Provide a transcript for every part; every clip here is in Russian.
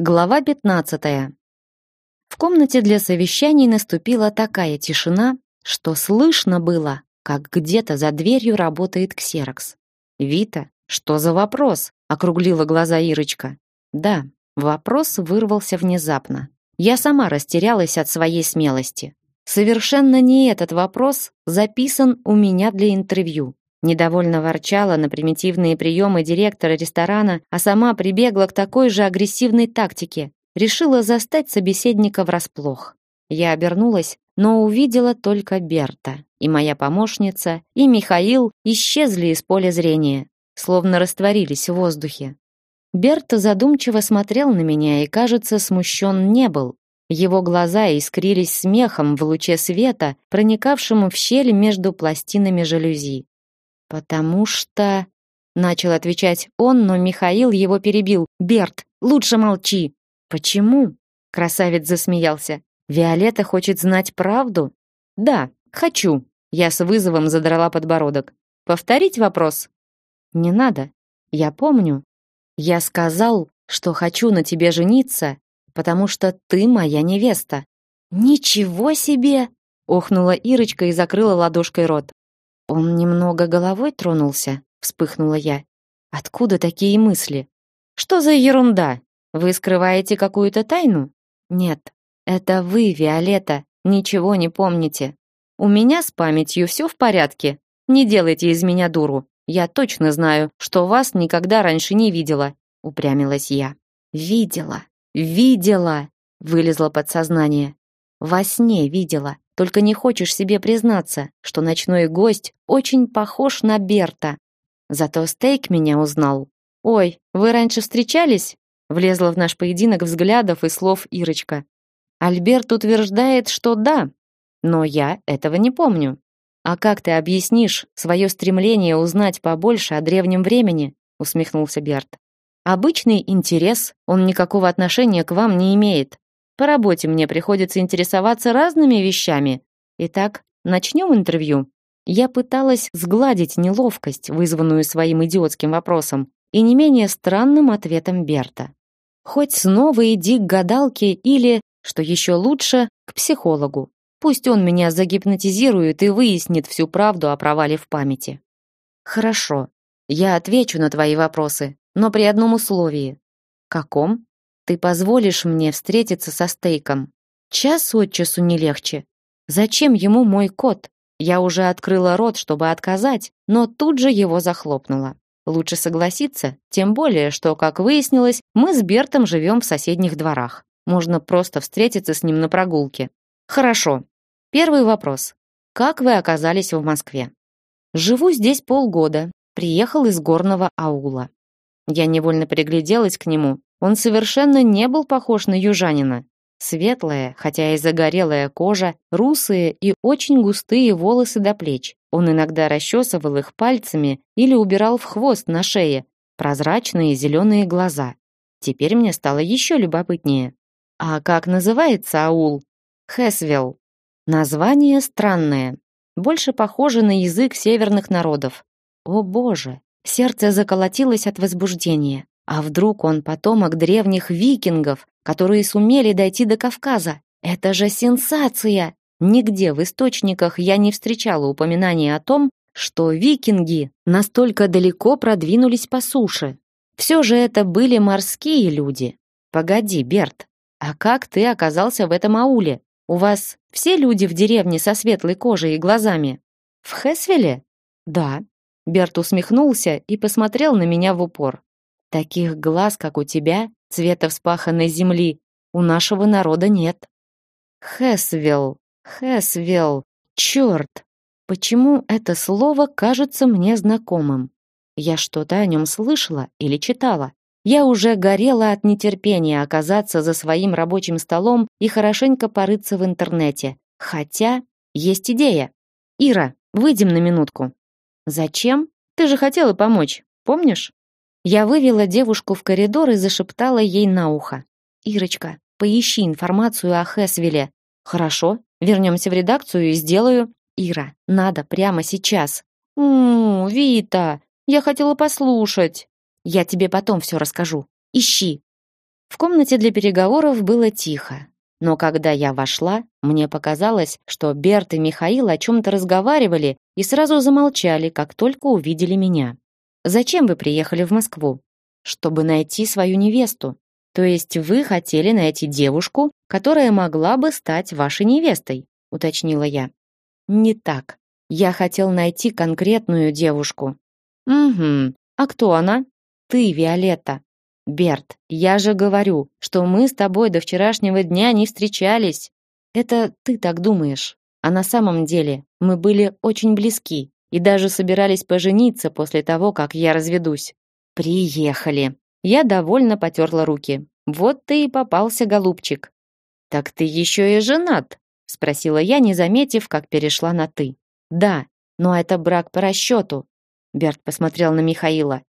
Глава 15. В комнате для совещаний наступила такая тишина, что слышно было, как где-то за дверью работает ксерокс. «Вита, что за вопрос?» — округлила глаза Ирочка. «Да, вопрос вырвался внезапно. Я сама растерялась от своей смелости. Совершенно не этот вопрос записан у меня для интервью. Недовольно ворчала на примитивные приемы директора ресторана, а сама прибегла к такой же агрессивной тактике. Решила застать собеседника врасплох. Я обернулась, но увидела только Берта. И моя помощница, и Михаил исчезли из поля зрения, словно растворились в воздухе. Берта задумчиво смотрел на меня и, кажется, смущен не был. Его глаза искрились смехом в луче света, проникавшему в щель между пластинами жалюзи. «Потому что...» — начал отвечать он, но Михаил его перебил. «Берт, лучше молчи!» «Почему?» — красавец засмеялся. «Виолетта хочет знать правду?» «Да, хочу!» Я с вызовом задрала подбородок. «Повторить вопрос?» «Не надо. Я помню. Я сказал, что хочу на тебе жениться, потому что ты моя невеста». «Ничего себе!» — охнула Ирочка и закрыла ладошкой рот. Он немного головой тронулся, вспыхнула я. Откуда такие мысли? Что за ерунда? Вы скрываете какую-то тайну? Нет, это вы, Виолетта, ничего не помните. У меня с памятью все в порядке. Не делайте из меня дуру. Я точно знаю, что вас никогда раньше не видела, упрямилась я. Видела, видела, вылезло подсознание. Во сне видела. Только не хочешь себе признаться, что ночной гость очень похож на Берта. Зато Стейк меня узнал. Ой, вы раньше встречались? Влезла в наш поединок взглядов и слов Ирочка. Альберт утверждает, что да, но я этого не помню. А как ты объяснишь свое стремление узнать побольше о древнем времени? усмехнулся Берт. Обычный интерес, он никакого отношения к вам не имеет. По работе мне приходится интересоваться разными вещами. Итак, начнем интервью. Я пыталась сгладить неловкость, вызванную своим идиотским вопросом, и не менее странным ответом Берта. Хоть снова иди к гадалке или, что еще лучше, к психологу. Пусть он меня загипнотизирует и выяснит всю правду о провале в памяти. Хорошо, я отвечу на твои вопросы, но при одном условии. Каком? Ты позволишь мне встретиться со Стейком? Час от часу не легче. Зачем ему мой кот? Я уже открыла рот, чтобы отказать, но тут же его захлопнула. Лучше согласиться, тем более, что, как выяснилось, мы с Бертом живем в соседних дворах. Можно просто встретиться с ним на прогулке. Хорошо. Первый вопрос. Как вы оказались в Москве? Живу здесь полгода. Приехал из горного аула. Я невольно пригляделась к нему. Он совершенно не был похож на южанина. Светлая, хотя и загорелая кожа, русые и очень густые волосы до плеч. Он иногда расчесывал их пальцами или убирал в хвост на шее. Прозрачные зеленые глаза. Теперь мне стало еще любопытнее. А как называется аул? Хэсвелл. Название странное. Больше похоже на язык северных народов. О боже, сердце заколотилось от возбуждения. А вдруг он потомок древних викингов, которые сумели дойти до Кавказа? Это же сенсация! Нигде в источниках я не встречала упоминания о том, что викинги настолько далеко продвинулись по суше. Все же это были морские люди. Погоди, Берт, а как ты оказался в этом ауле? У вас все люди в деревне со светлой кожей и глазами? В Хесвеле? Да. Берт усмехнулся и посмотрел на меня в упор. Таких глаз, как у тебя, цвета вспаханной земли, у нашего народа нет. Хесвелл, Хесвелл, черт! Почему это слово кажется мне знакомым? Я что-то о нем слышала или читала. Я уже горела от нетерпения оказаться за своим рабочим столом и хорошенько порыться в интернете. Хотя есть идея. Ира, выйдем на минутку. Зачем? Ты же хотела помочь, помнишь? Я вывела девушку в коридор и зашептала ей на ухо. «Ирочка, поищи информацию о Хэсвилле». «Хорошо, вернемся в редакцию и сделаю». «Ира, надо прямо сейчас». «Ммм, Вита, я хотела послушать». «Я тебе потом все расскажу. Ищи». В комнате для переговоров было тихо. Но когда я вошла, мне показалось, что Берт и Михаил о чем-то разговаривали и сразу замолчали, как только увидели меня. «Зачем вы приехали в Москву?» «Чтобы найти свою невесту. То есть вы хотели найти девушку, которая могла бы стать вашей невестой», уточнила я. «Не так. Я хотел найти конкретную девушку». «Угу. А кто она?» «Ты, Виолетта. Берт, я же говорю, что мы с тобой до вчерашнего дня не встречались. Это ты так думаешь. А на самом деле мы были очень близки и даже собирались пожениться после того, как я разведусь. Приехали. Я довольно потерла руки. Вот ты и попался, голубчик. Так ты еще и женат, спросила я, не заметив, как перешла на ты. Да, но это брак по расчету. Берт посмотрел на Михаила.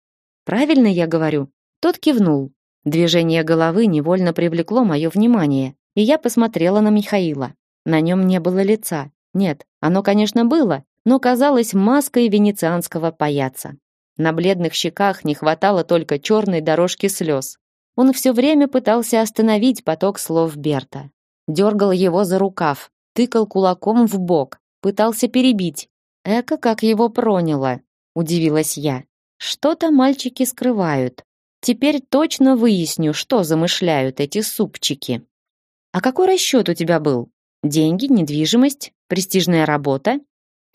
Правильно я говорю? Тот кивнул. Движение головы невольно привлекло мое внимание, и я посмотрела на Михаила. На нем не было лица. Нет, оно, конечно, было, но казалось маской венецианского паяца. На бледных щеках не хватало только черной дорожки слез. Он все время пытался остановить поток слов Берта. Дергал его за рукав, тыкал кулаком в бок, пытался перебить. Эка как его проняло, удивилась я. Что-то мальчики скрывают. Теперь точно выясню, что замышляют эти супчики. А какой расчет у тебя был? Деньги, недвижимость, престижная работа?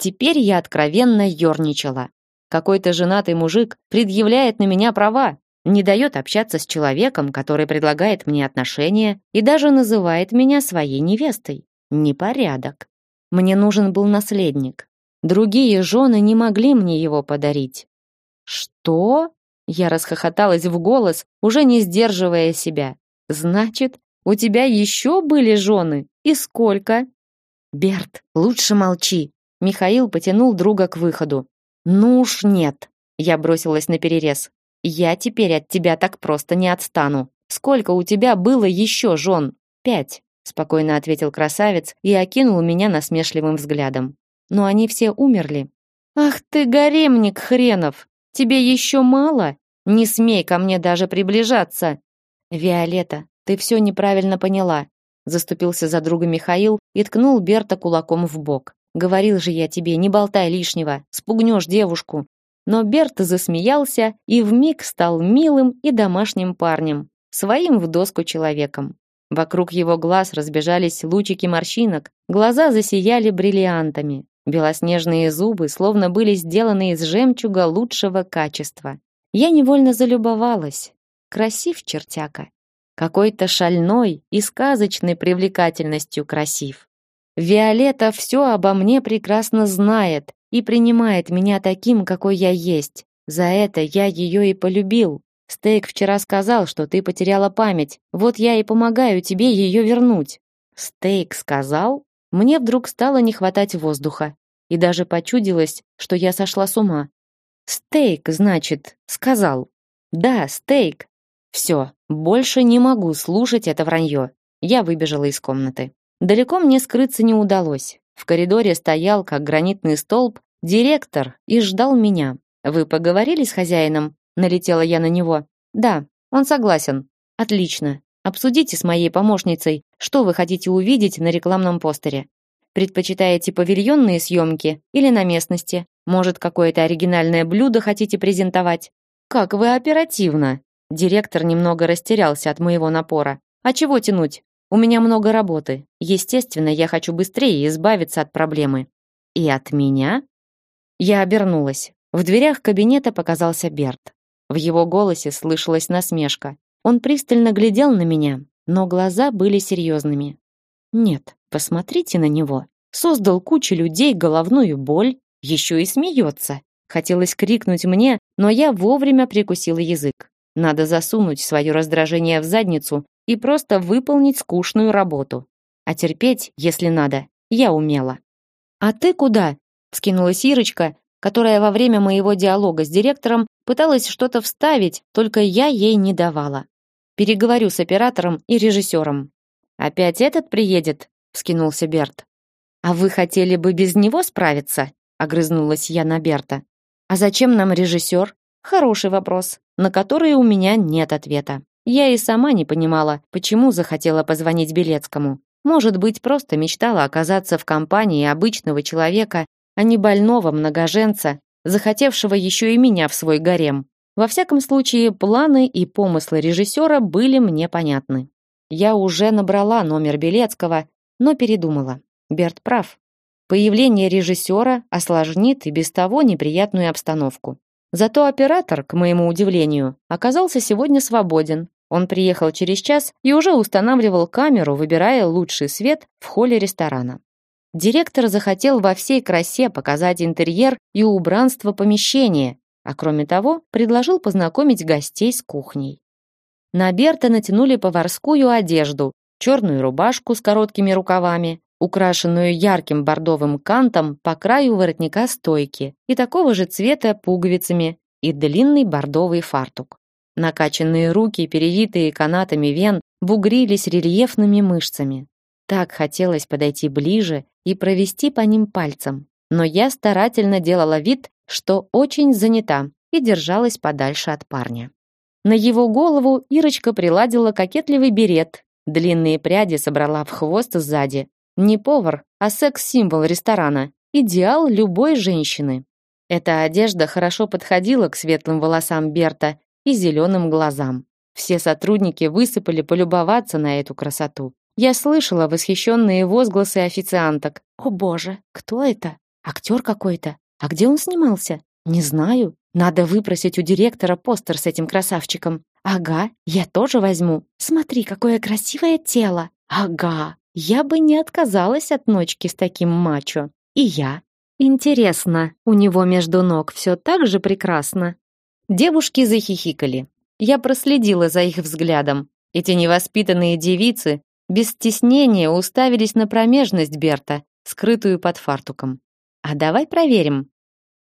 Теперь я откровенно ерничала. Какой-то женатый мужик предъявляет на меня права, не дает общаться с человеком, который предлагает мне отношения и даже называет меня своей невестой. Непорядок. Мне нужен был наследник. Другие жены не могли мне его подарить. Что? Я расхохоталась в голос, уже не сдерживая себя. Значит, у тебя еще были жены? И сколько? Берт, лучше молчи. Михаил потянул друга к выходу. Ну уж нет. Я бросилась на перерез. Я теперь от тебя так просто не отстану. Сколько у тебя было еще жен? Пять, спокойно ответил красавец и окинул меня насмешливым взглядом. Но они все умерли. Ах ты гаремник хренов! Тебе еще мало? Не смей ко мне даже приближаться. Виолетта, ты все неправильно поняла. Заступился за друга Михаил и ткнул Берта кулаком в бок. Говорил же я тебе, не болтай лишнего, спугнешь девушку. Но Берт засмеялся и вмиг стал милым и домашним парнем, своим в доску человеком. Вокруг его глаз разбежались лучики морщинок, глаза засияли бриллиантами. Белоснежные зубы словно были сделаны из жемчуга лучшего качества. Я невольно залюбовалась. Красив чертяка. Какой-то шальной и сказочной привлекательностью красив. Виолетта все обо мне прекрасно знает и принимает меня таким, какой я есть. За это я ее и полюбил. Стейк вчера сказал, что ты потеряла память. Вот я и помогаю тебе ее вернуть. Стейк сказал? Мне вдруг стало не хватать воздуха. И даже почудилось, что я сошла с ума. Стейк, значит, сказал. Да, стейк. Все, больше не могу слушать это вранье. Я выбежала из комнаты. Далеко мне скрыться не удалось. В коридоре стоял, как гранитный столб, директор и ждал меня. Вы поговорили с хозяином? Налетела я на него. Да, он согласен. Отлично. Обсудите с моей помощницей, что вы хотите увидеть на рекламном постере. Предпочитаете павильонные съемки или на местности? Может, какое-то оригинальное блюдо хотите презентовать? Как вы оперативно. Директор немного растерялся от моего напора. А чего тянуть? У меня много работы. Естественно, я хочу быстрее избавиться от проблемы. И от меня? Я обернулась. В дверях кабинета показался Берт. В его голосе слышалась насмешка. Он пристально глядел на меня, но глаза были серьезными. Нет, посмотрите на него. Создал кучу людей головную боль, еще и смеется. Хотелось крикнуть мне, но я вовремя прикусила язык. Надо засунуть свое раздражение в задницу и просто выполнить скучную работу. А терпеть, если надо, я умела. «А ты куда?» — вскинулась Ирочка, которая во время моего диалога с директором пыталась что-то вставить, только я ей не давала. Переговорю с оператором и режиссером. «Опять этот приедет?» — вскинулся Берт. «А вы хотели бы без него справиться?» — огрызнулась я на Берта. «А зачем нам режиссер?» Хороший вопрос, на который у меня нет ответа. Я и сама не понимала, почему захотела позвонить Белецкому. Может быть, просто мечтала оказаться в компании обычного человека, а не больного многоженца, захотевшего еще и меня в свой гарем. Во всяком случае, планы и помыслы режиссера были мне понятны. Я уже набрала номер Белецкого, но передумала. Берт прав. Появление режиссера осложнит и без того неприятную обстановку. Зато оператор, к моему удивлению, оказался сегодня свободен. Он приехал через час и уже устанавливал камеру, выбирая лучший свет в холле ресторана. Директор захотел во всей красе показать интерьер и убранство помещения, а кроме того, предложил познакомить гостей с кухней. На Берта натянули поварскую одежду, черную рубашку с короткими рукавами, украшенную ярким бордовым кантом по краю воротника стойки и такого же цвета пуговицами и длинный бордовый фартук. Накачанные руки, перевитые канатами вен, бугрились рельефными мышцами. Так хотелось подойти ближе и провести по ним пальцем, но я старательно делала вид, что очень занята и держалась подальше от парня. На его голову Ирочка приладила кокетливый берет, длинные пряди собрала в хвост сзади, не повар, а секс-символ ресторана. Идеал любой женщины. Эта одежда хорошо подходила к светлым волосам Берта и зеленым глазам. Все сотрудники высыпали полюбоваться на эту красоту. Я слышала восхищенные возгласы официанток. «О боже, кто это? Актер какой-то? А где он снимался? Не знаю. Надо выпросить у директора постер с этим красавчиком. Ага, я тоже возьму. Смотри, какое красивое тело. Ага, я бы не отказалась от ночки с таким мачо. И я. Интересно, у него между ног все так же прекрасно? Девушки захихикали. Я проследила за их взглядом. Эти невоспитанные девицы без стеснения уставились на промежность Берта, скрытую под фартуком. А давай проверим.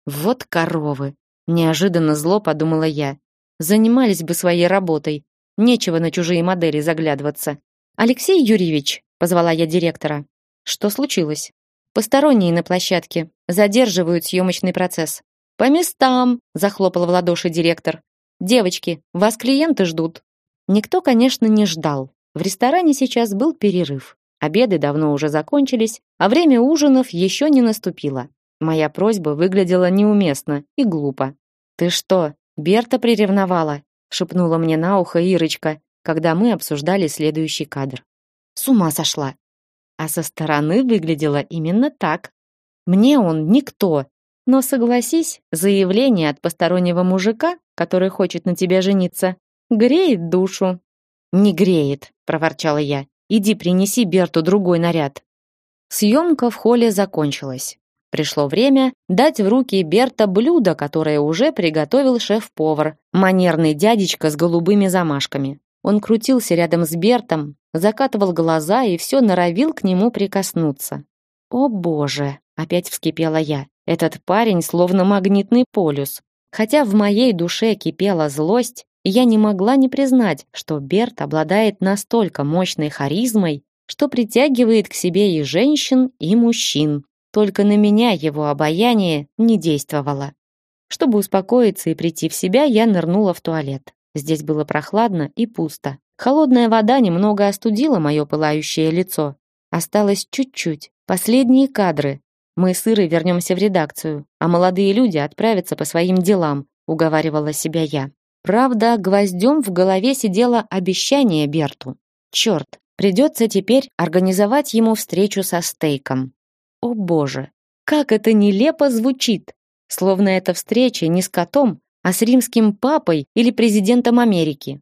Вот коровы. Неожиданно зло подумала я. Занимались бы своей работой. Нечего на чужие модели заглядываться. Алексей Юрьевич, позвала я директора. Что случилось? Посторонние на площадке задерживают съемочный процесс. По местам, захлопал в ладоши директор. Девочки, вас клиенты ждут. Никто, конечно, не ждал. В ресторане сейчас был перерыв. Обеды давно уже закончились, а время ужинов еще не наступило. Моя просьба выглядела неуместно и глупо. Ты что, Берта приревновала? шепнула мне на ухо Ирочка, когда мы обсуждали следующий кадр. С ума сошла. А со стороны выглядело именно так. Мне он никто. Но согласись, заявление от постороннего мужика, который хочет на тебя жениться, греет душу. Не греет, проворчала я. Иди принеси Берту другой наряд. Съемка в холле закончилась. Пришло время дать в руки Берта блюдо, которое уже приготовил шеф-повар, манерный дядечка с голубыми замашками. Он крутился рядом с Бертом, закатывал глаза и все норовил к нему прикоснуться. «О боже!» — опять вскипела я. «Этот парень словно магнитный полюс. Хотя в моей душе кипела злость, я не могла не признать, что Берт обладает настолько мощной харизмой, что притягивает к себе и женщин, и мужчин. Только на меня его обаяние не действовало. Чтобы успокоиться и прийти в себя, я нырнула в туалет. Здесь было прохладно и пусто. Холодная вода немного остудила мое пылающее лицо. Осталось чуть-чуть. Последние кадры. Мы с Ирой вернемся в редакцию, а молодые люди отправятся по своим делам, уговаривала себя я. Правда, гвоздем в голове сидело обещание Берту. Черт, придется теперь организовать ему встречу со стейком. О боже, как это нелепо звучит! Словно эта встреча не с котом, а с римским папой или президентом Америки.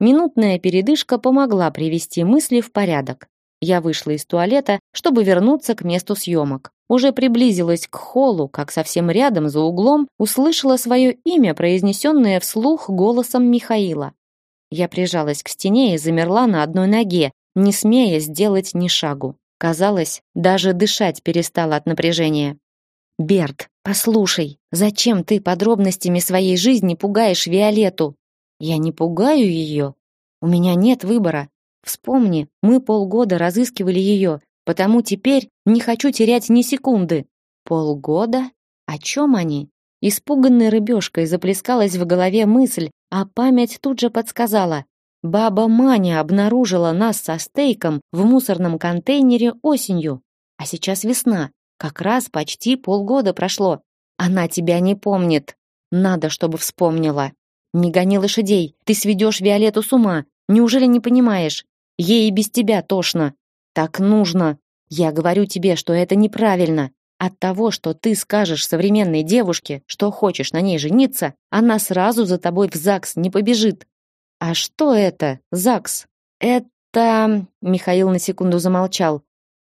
Минутная передышка помогла привести мысли в порядок. Я вышла из туалета, чтобы вернуться к месту съемок. Уже приблизилась к холлу, как совсем рядом, за углом, услышала свое имя, произнесенное вслух голосом Михаила. Я прижалась к стене и замерла на одной ноге, не смея сделать ни шагу. Казалось, даже дышать перестала от напряжения. «Берт, послушай, зачем ты подробностями своей жизни пугаешь Виолетту?» «Я не пугаю ее. У меня нет выбора. Вспомни, мы полгода разыскивали ее, потому теперь не хочу терять ни секунды». «Полгода? О чем они?» Испуганной рыбешкой заплескалась в голове мысль, а память тут же подсказала. Баба Маня обнаружила нас со стейком в мусорном контейнере осенью. А сейчас весна. Как раз почти полгода прошло. Она тебя не помнит. Надо, чтобы вспомнила. Не гони лошадей. Ты сведешь Виолетту с ума. Неужели не понимаешь? Ей и без тебя тошно. Так нужно. Я говорю тебе, что это неправильно. От того, что ты скажешь современной девушке, что хочешь на ней жениться, она сразу за тобой в ЗАГС не побежит. А что это, ЗАГС? Это... Михаил на секунду замолчал.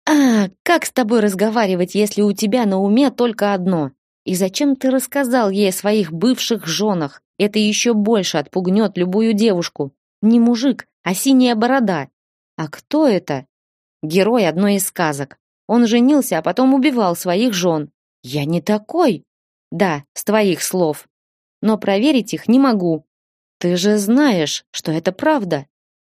А, как с тобой разговаривать, если у тебя на уме только одно? И зачем ты рассказал ей о своих бывших женах? Это еще больше отпугнет любую девушку. Не мужик, а синяя борода. А кто это? Герой одной из сказок. Он женился, а потом убивал своих жен. Я не такой. Да, с твоих слов. Но проверить их не могу. Ты же знаешь, что это правда.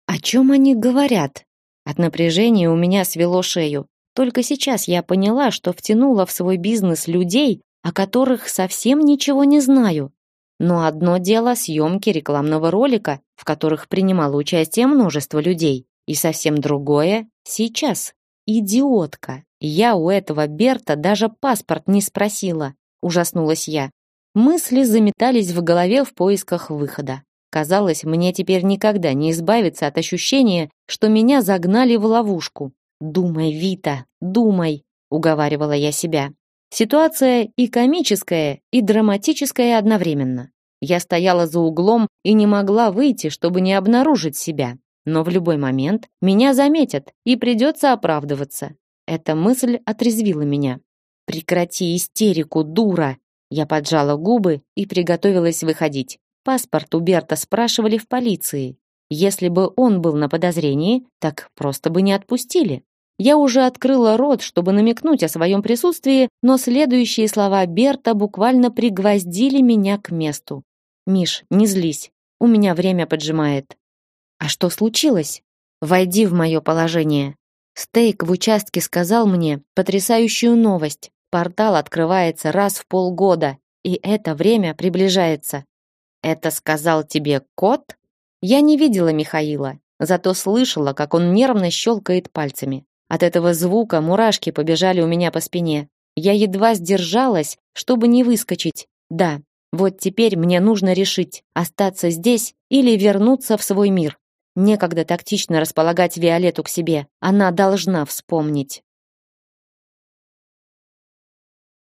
О чем они говорят? От напряжения у меня свело шею. Только сейчас я поняла, что втянула в свой бизнес людей, о которых совсем ничего не знаю. Но одно дело съемки рекламного ролика, в которых принимало участие множество людей, и совсем другое сейчас. Идиотка. Я у этого Берта даже паспорт не спросила. Ужаснулась я. Мысли заметались в голове в поисках выхода. Казалось, мне теперь никогда не избавиться от ощущения, что меня загнали в ловушку. «Думай, Вита, думай», — уговаривала я себя. Ситуация и комическая, и драматическая одновременно. Я стояла за углом и не могла выйти, чтобы не обнаружить себя. Но в любой момент меня заметят, и придется оправдываться. Эта мысль отрезвила меня. «Прекрати истерику, дура!» Я поджала губы и приготовилась выходить. Паспорт у Берта спрашивали в полиции. Если бы он был на подозрении, так просто бы не отпустили. Я уже открыла рот, чтобы намекнуть о своем присутствии, но следующие слова Берта буквально пригвоздили меня к месту. «Миш, не злись. У меня время поджимает». «А что случилось?» «Войди в мое положение». Стейк в участке сказал мне потрясающую новость. Портал открывается раз в полгода, и это время приближается. Это сказал тебе кот? Я не видела Михаила, зато слышала, как он нервно щелкает пальцами. От этого звука мурашки побежали у меня по спине. Я едва сдержалась, чтобы не выскочить. Да, вот теперь мне нужно решить, остаться здесь или вернуться в свой мир. Некогда тактично располагать Виолетту к себе. Она должна вспомнить.